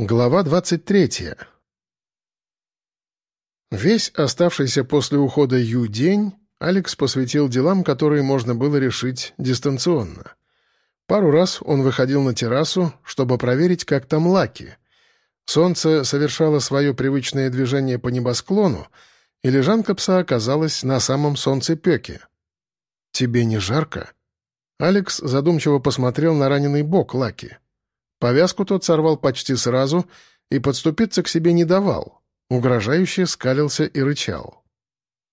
Глава 23. Весь оставшийся после ухода Ю день Алекс посвятил делам, которые можно было решить дистанционно. Пару раз он выходил на террасу, чтобы проверить, как там Лаки. Солнце совершало свое привычное движение по небосклону, и лежанка пса оказалась на самом солнцепеке. «Тебе не жарко?» Алекс задумчиво посмотрел на раненый бок Лаки. Повязку тот сорвал почти сразу и подступиться к себе не давал, угрожающе скалился и рычал.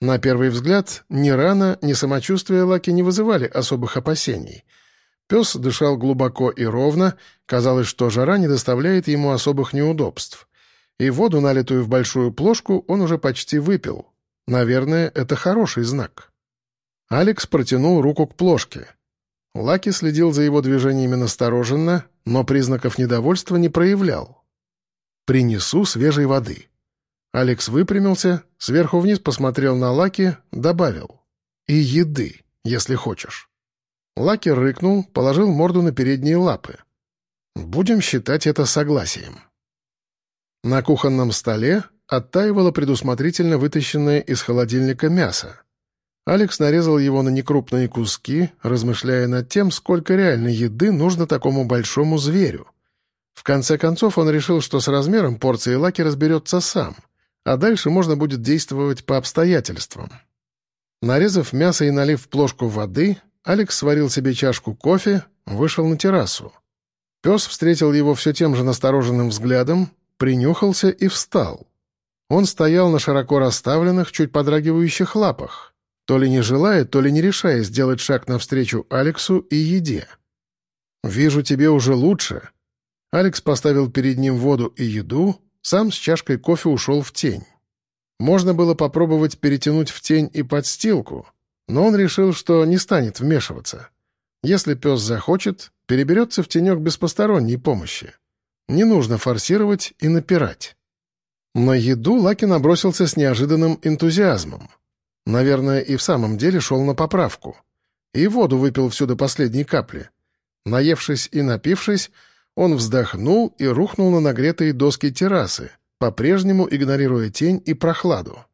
На первый взгляд, ни рана, ни самочувствие Лаки не вызывали особых опасений. Пес дышал глубоко и ровно, казалось, что жара не доставляет ему особых неудобств. И воду, налитую в большую плошку, он уже почти выпил. Наверное, это хороший знак. Алекс протянул руку к плошке. Лаки следил за его движениями настороженно, но признаков недовольства не проявлял. «Принесу свежей воды». Алекс выпрямился, сверху вниз посмотрел на Лаки, добавил. «И еды, если хочешь». Лаки рыкнул, положил морду на передние лапы. «Будем считать это согласием». На кухонном столе оттаивало предусмотрительно вытащенное из холодильника мясо. Алекс нарезал его на некрупные куски, размышляя над тем, сколько реальной еды нужно такому большому зверю. В конце концов он решил, что с размером порции лаки разберется сам, а дальше можно будет действовать по обстоятельствам. Нарезав мясо и налив в плошку воды, Алекс сварил себе чашку кофе, вышел на террасу. Пес встретил его все тем же настороженным взглядом, принюхался и встал. Он стоял на широко расставленных, чуть подрагивающих лапах то ли не желая, то ли не решая сделать шаг навстречу Алексу и еде. «Вижу, тебе уже лучше». Алекс поставил перед ним воду и еду, сам с чашкой кофе ушел в тень. Можно было попробовать перетянуть в тень и подстилку, но он решил, что не станет вмешиваться. Если пес захочет, переберется в тенек без посторонней помощи. Не нужно форсировать и напирать. На еду Лаки набросился с неожиданным энтузиазмом. Наверное, и в самом деле шел на поправку. И воду выпил всю до последней капли. Наевшись и напившись, он вздохнул и рухнул на нагретые доски террасы, по-прежнему игнорируя тень и прохладу.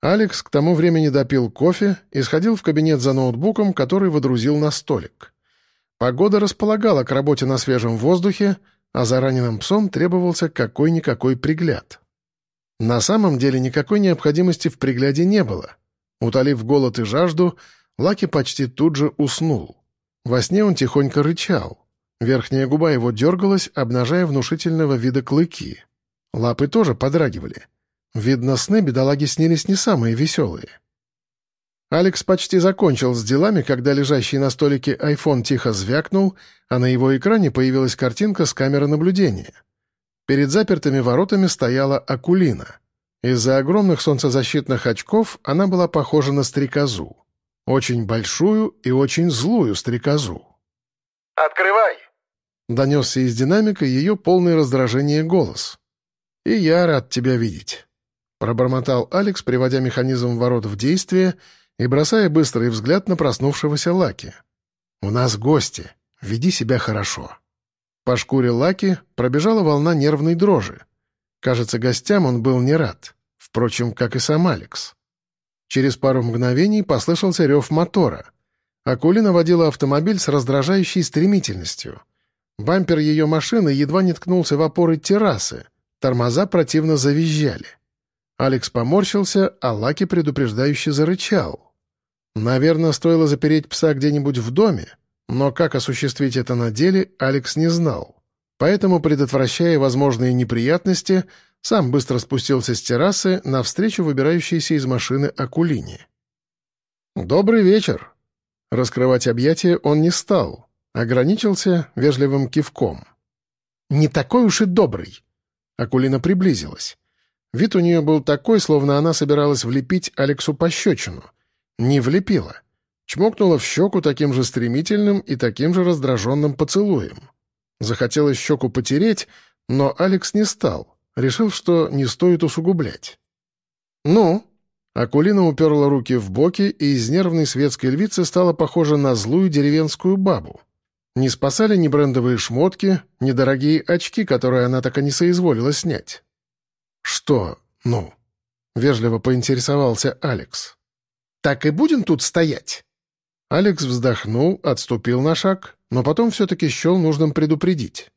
Алекс к тому времени допил кофе и сходил в кабинет за ноутбуком, который водрузил на столик. Погода располагала к работе на свежем воздухе, а за раненым псом требовался какой-никакой пригляд. На самом деле никакой необходимости в пригляде не было. Утолив голод и жажду, Лаки почти тут же уснул. Во сне он тихонько рычал. Верхняя губа его дергалась, обнажая внушительного вида клыки. Лапы тоже подрагивали. Видно, сны бедолаги снились не самые веселые. Алекс почти закончил с делами, когда лежащий на столике iPhone тихо звякнул, а на его экране появилась картинка с камеры наблюдения. Перед запертыми воротами стояла Акулина — из-за огромных солнцезащитных очков она была похожа на стрекозу. Очень большую и очень злую стрекозу. «Открывай!» — донесся из динамика ее полное раздражение голос. «И я рад тебя видеть», — пробормотал Алекс, приводя механизм ворот в действие и бросая быстрый взгляд на проснувшегося Лаки. «У нас гости. Веди себя хорошо». По шкуре Лаки пробежала волна нервной дрожи. Кажется, гостям он был не рад. Впрочем, как и сам Алекс. Через пару мгновений послышался рев мотора. Акулина водила автомобиль с раздражающей стремительностью. Бампер ее машины едва не ткнулся в опоры террасы. Тормоза противно завизжали. Алекс поморщился, а Лаки предупреждающе зарычал. Наверное, стоило запереть пса где-нибудь в доме, но как осуществить это на деле, Алекс не знал. Поэтому, предотвращая возможные неприятности, сам быстро спустился с террасы навстречу выбирающейся из машины Акулине. «Добрый вечер!» Раскрывать объятия он не стал, ограничился вежливым кивком. «Не такой уж и добрый!» Акулина приблизилась. Вид у нее был такой, словно она собиралась влепить Алексу пощечину. Не влепила. Чмокнула в щеку таким же стремительным и таким же раздраженным поцелуем. Захотелось щеку потереть, но Алекс не стал. Решил, что не стоит усугублять. «Ну?» Акулина уперла руки в боки, и из нервной светской львицы стала похожа на злую деревенскую бабу. Не спасали ни брендовые шмотки, ни дорогие очки, которые она так и не соизволила снять. «Что «ну?» — вежливо поинтересовался Алекс. «Так и будем тут стоять?» Алекс вздохнул, отступил на шаг, но потом все-таки счел нужным предупредить.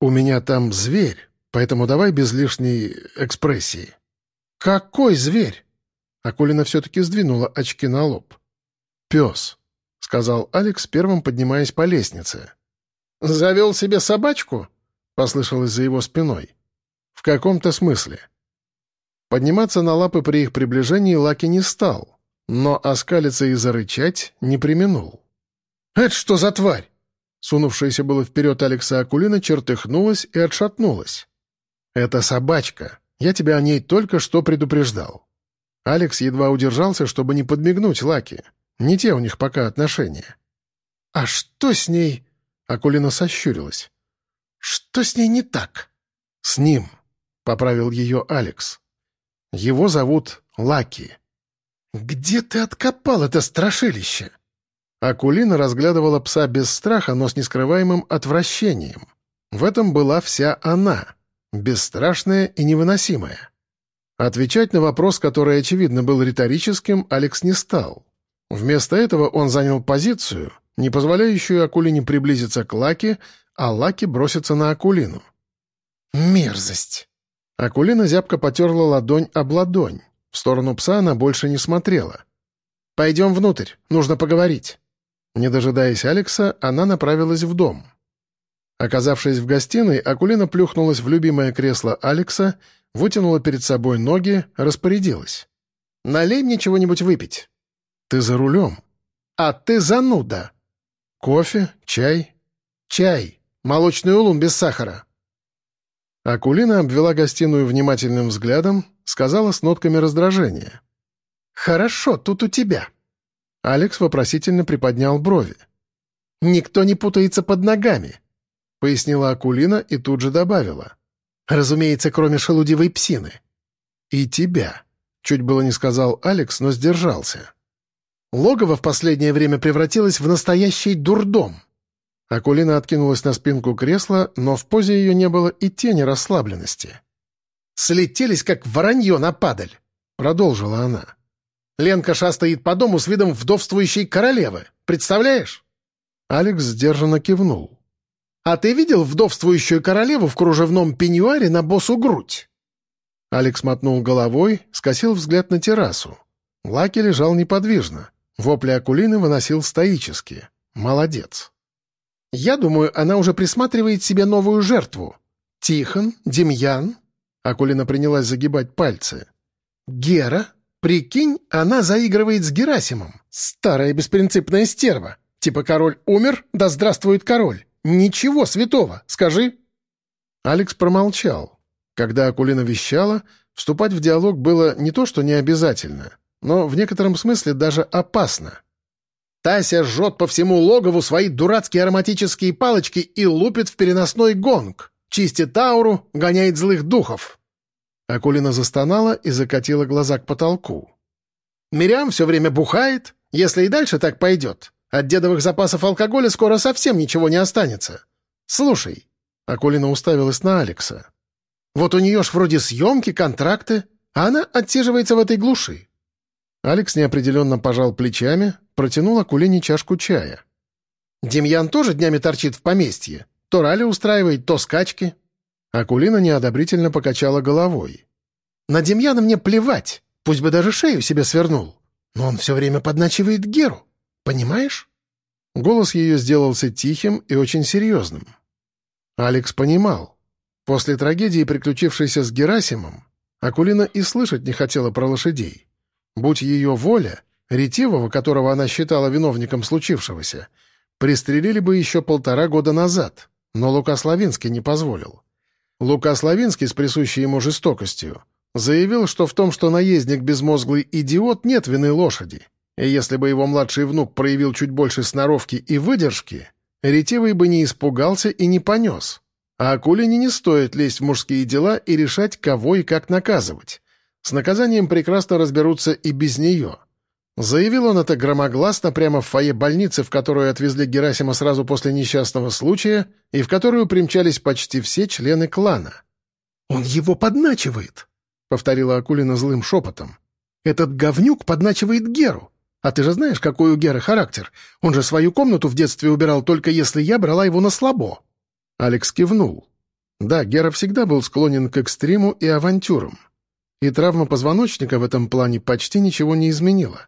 «У меня там зверь, поэтому давай без лишней экспрессии». «Какой зверь?» Акулина все-таки сдвинула очки на лоб. «Пес», — сказал Алекс, первым поднимаясь по лестнице. «Завел себе собачку?» — послышалось за его спиной. «В каком-то смысле». Подниматься на лапы при их приближении Лаки не стал, но оскалиться и зарычать не применул. «Это что за тварь?» Сунувшаяся было вперед Алекса Акулина чертыхнулась и отшатнулась. «Это собачка. Я тебя о ней только что предупреждал». Алекс едва удержался, чтобы не подмигнуть Лаки. Не те у них пока отношения. «А что с ней?» — Акулина сощурилась. «Что с ней не так?» «С ним», — поправил ее Алекс. Его зовут Лаки. «Где ты откопал это страшилище?» Акулина разглядывала пса без страха, но с нескрываемым отвращением. В этом была вся она, бесстрашная и невыносимая. Отвечать на вопрос, который, очевидно, был риторическим, Алекс не стал. Вместо этого он занял позицию, не позволяющую Акулине приблизиться к Лаки, а Лаки броситься на Акулину. «Мерзость!» Акулина зябко потерла ладонь об ладонь. В сторону пса она больше не смотрела. «Пойдем внутрь, нужно поговорить». Не дожидаясь Алекса, она направилась в дом. Оказавшись в гостиной, Акулина плюхнулась в любимое кресло Алекса, вытянула перед собой ноги, распорядилась. «Налей мне чего-нибудь выпить». «Ты за рулем». «А ты зануда». «Кофе? Чай?» «Чай. Молочный улун без сахара». Акулина обвела гостиную внимательным взглядом, сказала с нотками раздражения. «Хорошо, тут у тебя». Алекс вопросительно приподнял брови. «Никто не путается под ногами», — пояснила Акулина и тут же добавила. «Разумеется, кроме шелудивой псины». «И тебя», — чуть было не сказал Алекс, но сдержался. «Логово в последнее время превратилось в настоящий дурдом», Акулина откинулась на спинку кресла, но в позе ее не было и тени расслабленности. «Слетелись, как воронье на падаль», — продолжила она. «Ленка шастает по дому с видом вдовствующей королевы. Представляешь?» Алекс сдержанно кивнул. «А ты видел вдовствующую королеву в кружевном пеньюаре на босу грудь?» Алекс мотнул головой, скосил взгляд на террасу. Лаки лежал неподвижно. Вопли Акулины выносил стоически. «Молодец». Я думаю, она уже присматривает себе новую жертву. Тихон, Демьян. Акулина принялась загибать пальцы. Гера. Прикинь, она заигрывает с Герасимом. Старая беспринципная стерва. Типа король умер, да здравствует король. Ничего святого, скажи. Алекс промолчал. Когда Акулина вещала, вступать в диалог было не то что не обязательно, но в некотором смысле даже опасно. Тася жжет по всему логову свои дурацкие ароматические палочки и лупит в переносной гонг. Чистит ауру, гоняет злых духов. Акулина застонала и закатила глаза к потолку. Мирям все время бухает. Если и дальше так пойдет, от дедовых запасов алкоголя скоро совсем ничего не останется. Слушай, Акулина уставилась на Алекса. Вот у нее ж вроде съемки, контракты, а она отсиживается в этой глуши. Алекс неопределенно пожал плечами, протянул Акулине чашку чая. «Демьян тоже днями торчит в поместье. То ралли устраивает, то скачки». Акулина неодобрительно покачала головой. «На Демьяна мне плевать, пусть бы даже шею себе свернул. Но он все время подначивает Геру. Понимаешь?» Голос ее сделался тихим и очень серьезным. Алекс понимал. После трагедии, приключившейся с Герасимом, Акулина и слышать не хотела про лошадей. Будь ее воля, Ретивого, которого она считала виновником случившегося, пристрелили бы еще полтора года назад, но Лука Славинский не позволил. Лука Славинский с присущей ему жестокостью заявил, что в том, что наездник безмозглый идиот, нет вины лошади, и если бы его младший внук проявил чуть больше сноровки и выдержки, Ретивый бы не испугался и не понес. А Акулине не стоит лезть в мужские дела и решать, кого и как наказывать. С наказанием прекрасно разберутся и без нее. Заявил он это громогласно прямо в фойе больницы, в которую отвезли Герасима сразу после несчастного случая и в которую примчались почти все члены клана. «Он его подначивает», — повторила Акулина злым шепотом. «Этот говнюк подначивает Геру. А ты же знаешь, какой у Геры характер. Он же свою комнату в детстве убирал, только если я брала его на слабо». Алекс кивнул. Да, Гера всегда был склонен к экстриму и авантюрам. И травма позвоночника в этом плане почти ничего не изменила.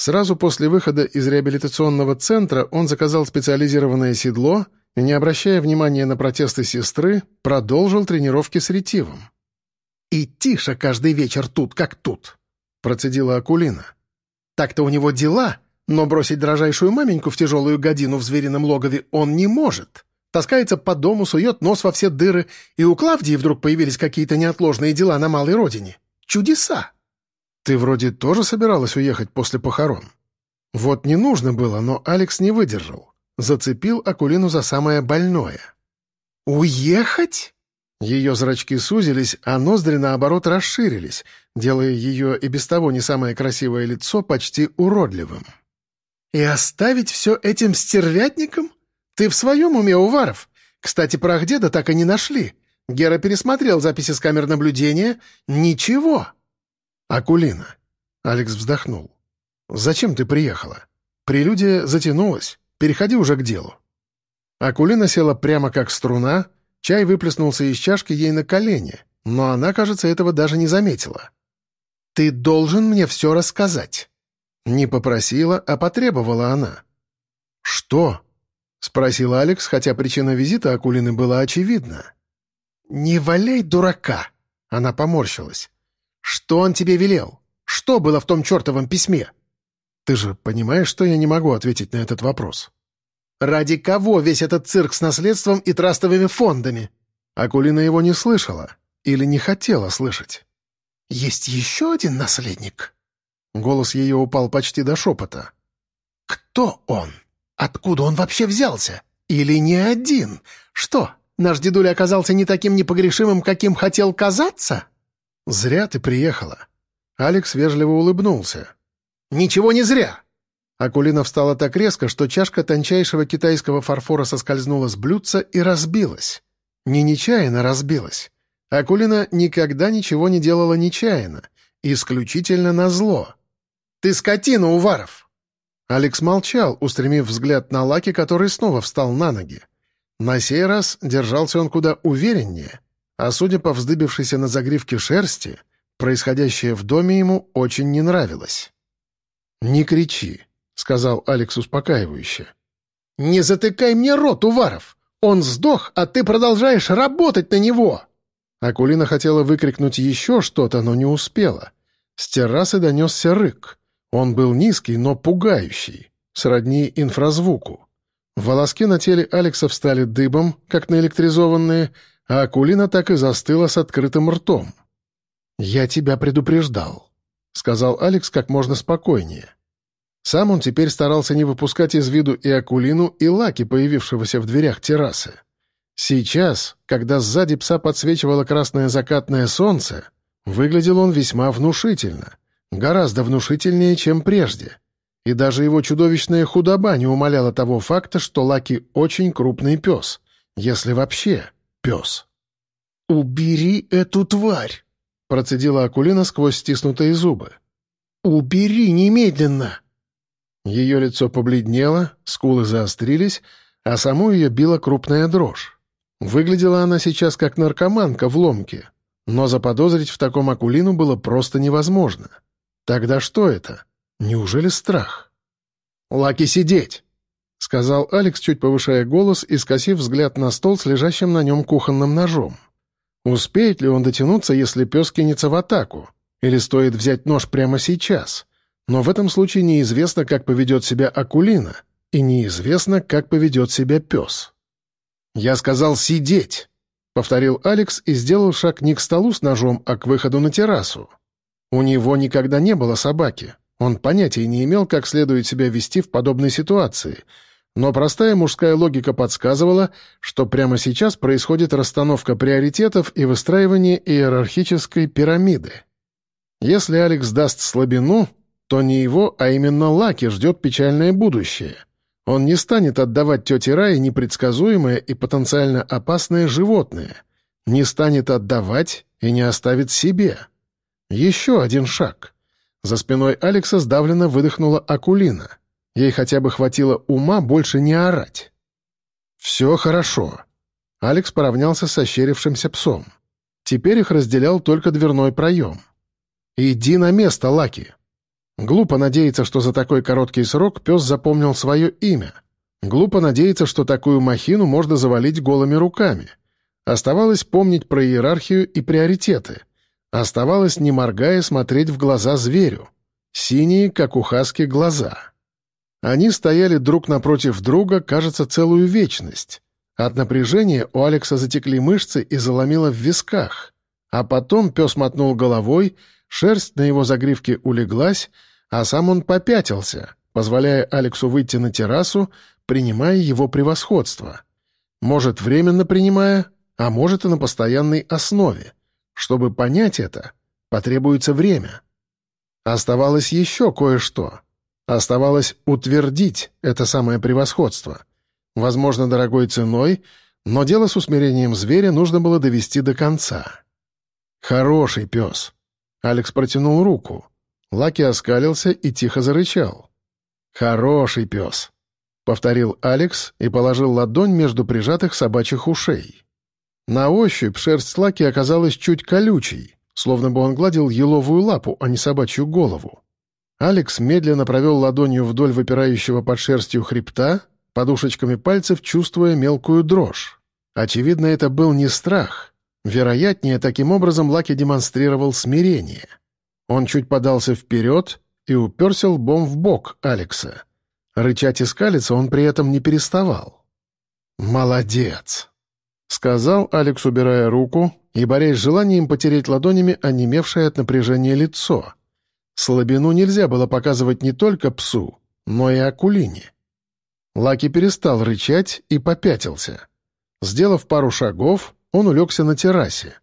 Сразу после выхода из реабилитационного центра он заказал специализированное седло и, не обращая внимания на протесты сестры, продолжил тренировки с ретивом. «И тише каждый вечер тут, как тут», — процедила Акулина. «Так-то у него дела, но бросить дрожайшую маменьку в тяжелую годину в зверином логове он не может. Таскается по дому, сует нос во все дыры, и у Клавдии вдруг появились какие-то неотложные дела на малой родине. Чудеса!» «Ты вроде тоже собиралась уехать после похорон?» Вот не нужно было, но Алекс не выдержал. Зацепил Акулину за самое больное. «Уехать?» Ее зрачки сузились, а ноздри, наоборот, расширились, делая ее и без того не самое красивое лицо почти уродливым. «И оставить все этим стервятникам? Ты в своем уме, Уваров? Кстати, про деда так и не нашли. Гера пересмотрел записи с камер наблюдения. Ничего!» «Акулина». Алекс вздохнул. «Зачем ты приехала? Прелюдия затянулась. Переходи уже к делу». Акулина села прямо как струна, чай выплеснулся из чашки ей на колени, но она, кажется, этого даже не заметила. «Ты должен мне все рассказать». Не попросила, а потребовала она. «Что?» — спросил Алекс, хотя причина визита Акулины была очевидна. «Не валяй дурака!» — она поморщилась. Что он тебе велел? Что было в том чертовом письме?» «Ты же понимаешь, что я не могу ответить на этот вопрос?» «Ради кого весь этот цирк с наследством и трастовыми фондами?» Акулина его не слышала или не хотела слышать. «Есть еще один наследник?» Голос ее упал почти до шепота. «Кто он? Откуда он вообще взялся? Или не один? Что, наш дедуля оказался не таким непогрешимым, каким хотел казаться?» «Зря ты приехала». Алекс вежливо улыбнулся. «Ничего не зря!» Акулина встала так резко, что чашка тончайшего китайского фарфора соскользнула с блюдца и разбилась. Не нечаянно разбилась. Акулина никогда ничего не делала нечаянно, исключительно на зло. «Ты скотина, Уваров!» Алекс молчал, устремив взгляд на Лаки, который снова встал на ноги. На сей раз держался он куда увереннее — а судя по вздыбившейся на загривке шерсти, происходящее в доме ему очень не нравилось. «Не кричи», — сказал Алекс успокаивающе. «Не затыкай мне рот, Уваров! Он сдох, а ты продолжаешь работать на него!» Акулина хотела выкрикнуть еще что-то, но не успела. С террасы донесся рык. Он был низкий, но пугающий, сродни инфразвуку. Волоски на теле Алекса встали дыбом, как наэлектризованные, а Акулина так и застыла с открытым ртом. «Я тебя предупреждал», — сказал Алекс как можно спокойнее. Сам он теперь старался не выпускать из виду и Акулину, и Лаки, появившегося в дверях террасы. Сейчас, когда сзади пса подсвечивало красное закатное солнце, выглядел он весьма внушительно, гораздо внушительнее, чем прежде. И даже его чудовищная худоба не умаляла того факта, что Лаки очень крупный пес, если вообще пес. «Убери эту тварь!» — процедила Акулина сквозь стиснутые зубы. «Убери немедленно!» Ее лицо побледнело, скулы заострились, а саму ее била крупная дрожь. Выглядела она сейчас как наркоманка в ломке, но заподозрить в таком Акулину было просто невозможно. Тогда что это? Неужели страх? «Лаки, сидеть!» — сказал Алекс, чуть повышая голос и скосив взгляд на стол с лежащим на нем кухонным ножом. Успеет ли он дотянуться, если пес кинется в атаку? Или стоит взять нож прямо сейчас? Но в этом случае неизвестно, как поведет себя Акулина, и неизвестно, как поведет себя пес. «Я сказал сидеть», — повторил Алекс и сделал шаг не к столу с ножом, а к выходу на террасу. У него никогда не было собаки. Он понятия не имел, как следует себя вести в подобной ситуации — но простая мужская логика подсказывала, что прямо сейчас происходит расстановка приоритетов и выстраивание иерархической пирамиды. Если Алекс даст слабину, то не его, а именно Лаки ждет печальное будущее. Он не станет отдавать тете Рае непредсказуемое и потенциально опасное животное. Не станет отдавать и не оставит себе. Еще один шаг. За спиной Алекса сдавленно выдохнула Акулина. Ей хотя бы хватило ума больше не орать. «Все хорошо». Алекс поравнялся с ощерившимся псом. Теперь их разделял только дверной проем. «Иди на место, Лаки!» Глупо надеяться, что за такой короткий срок пес запомнил свое имя. Глупо надеяться, что такую махину можно завалить голыми руками. Оставалось помнить про иерархию и приоритеты. Оставалось, не моргая, смотреть в глаза зверю. Синие, как у хаски, глаза. Они стояли друг напротив друга, кажется, целую вечность. От напряжения у Алекса затекли мышцы и заломило в висках. А потом пес мотнул головой, шерсть на его загривке улеглась, а сам он попятился, позволяя Алексу выйти на террасу, принимая его превосходство. Может, временно принимая, а может и на постоянной основе. Чтобы понять это, потребуется время. Оставалось еще кое-что. Оставалось утвердить это самое превосходство. Возможно, дорогой ценой, но дело с усмирением зверя нужно было довести до конца. «Хороший пес!» Алекс протянул руку. Лаки оскалился и тихо зарычал. «Хороший пес!» — повторил Алекс и положил ладонь между прижатых собачьих ушей. На ощупь шерсть Лаки оказалась чуть колючей, словно бы он гладил еловую лапу, а не собачью голову. Алекс медленно провел ладонью вдоль выпирающего под шерстью хребта, подушечками пальцев чувствуя мелкую дрожь. Очевидно, это был не страх. Вероятнее, таким образом Лаки демонстрировал смирение. Он чуть подался вперед и уперся лбом в бок Алекса. Рычать и скалиться он при этом не переставал. «Молодец!» — сказал Алекс, убирая руку и борясь с желанием потереть ладонями онемевшее от напряжения лицо — Слабину нельзя было показывать не только псу, но и акулине. Лаки перестал рычать и попятился. Сделав пару шагов, он улегся на террасе.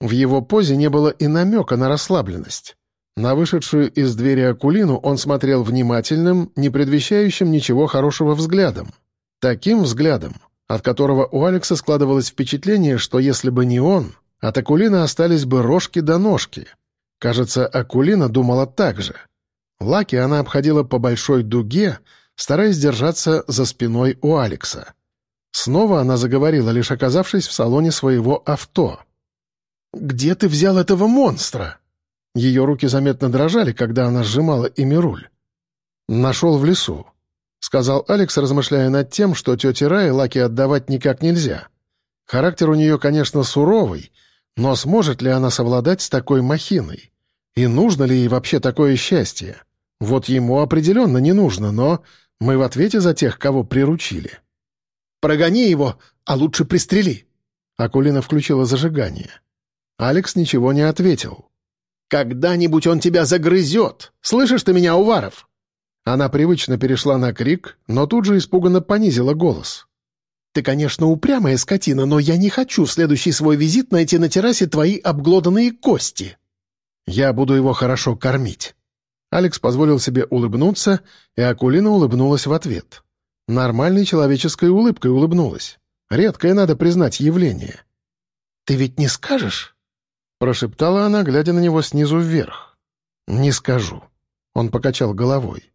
В его позе не было и намека на расслабленность. На вышедшую из двери Акулину он смотрел внимательным, не предвещающим ничего хорошего взглядом. Таким взглядом, от которого у Алекса складывалось впечатление, что если бы не он, от Акулина остались бы рожки до ножки — Кажется, Акулина думала так же. Лаки она обходила по большой дуге, стараясь держаться за спиной у Алекса. Снова она заговорила, лишь оказавшись в салоне своего авто. «Где ты взял этого монстра?» Ее руки заметно дрожали, когда она сжимала ими руль. «Нашел в лесу», — сказал Алекс, размышляя над тем, что тете Рае Лаки отдавать никак нельзя. Характер у нее, конечно, суровый — но сможет ли она совладать с такой махиной? И нужно ли ей вообще такое счастье? Вот ему определенно не нужно, но мы в ответе за тех, кого приручили. «Прогони его, а лучше пристрели!» Акулина включила зажигание. Алекс ничего не ответил. «Когда-нибудь он тебя загрызет! Слышишь ты меня, Уваров?» Она привычно перешла на крик, но тут же испуганно понизила голос. Ты, конечно, упрямая скотина, но я не хочу в следующий свой визит найти на террасе твои обглоданные кости. Я буду его хорошо кормить». Алекс позволил себе улыбнуться, и Акулина улыбнулась в ответ. Нормальной человеческой улыбкой улыбнулась. Редкое, надо признать, явление. «Ты ведь не скажешь?» — прошептала она, глядя на него снизу вверх. «Не скажу». Он покачал головой.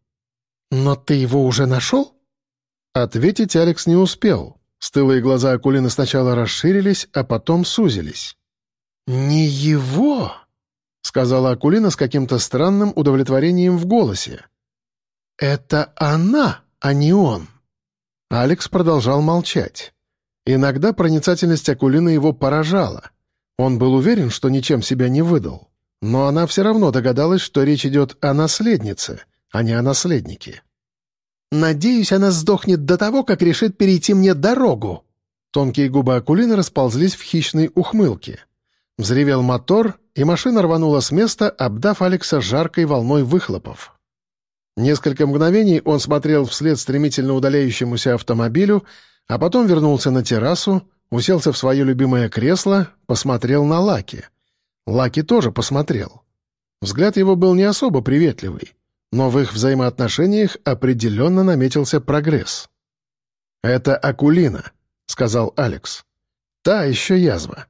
«Но ты его уже нашел?» Ответить Алекс не успел. Стылые глаза Акулины сначала расширились, а потом сузились. «Не его!» — сказала Акулина с каким-то странным удовлетворением в голосе. «Это она, а не он!» Алекс продолжал молчать. Иногда проницательность Акулины его поражала. Он был уверен, что ничем себя не выдал. Но она все равно догадалась, что речь идет о наследнице, а не о наследнике. Надеюсь, она сдохнет до того, как решит перейти мне дорогу». Тонкие губы Акулины расползлись в хищной ухмылке. Взревел мотор, и машина рванула с места, обдав Алекса жаркой волной выхлопов. Несколько мгновений он смотрел вслед стремительно удаляющемуся автомобилю, а потом вернулся на террасу, уселся в свое любимое кресло, посмотрел на Лаки. Лаки тоже посмотрел. Взгляд его был не особо приветливый. Но в их взаимоотношениях определенно наметился прогресс. «Это Акулина», — сказал Алекс. «Та еще язва».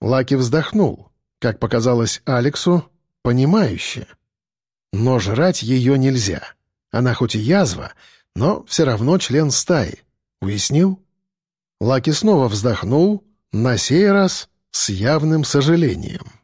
Лаки вздохнул, как показалось Алексу, понимающе. Но жрать ее нельзя. Она хоть и язва, но все равно член стаи. Уяснил? Лаки снова вздохнул, на сей раз с явным сожалением.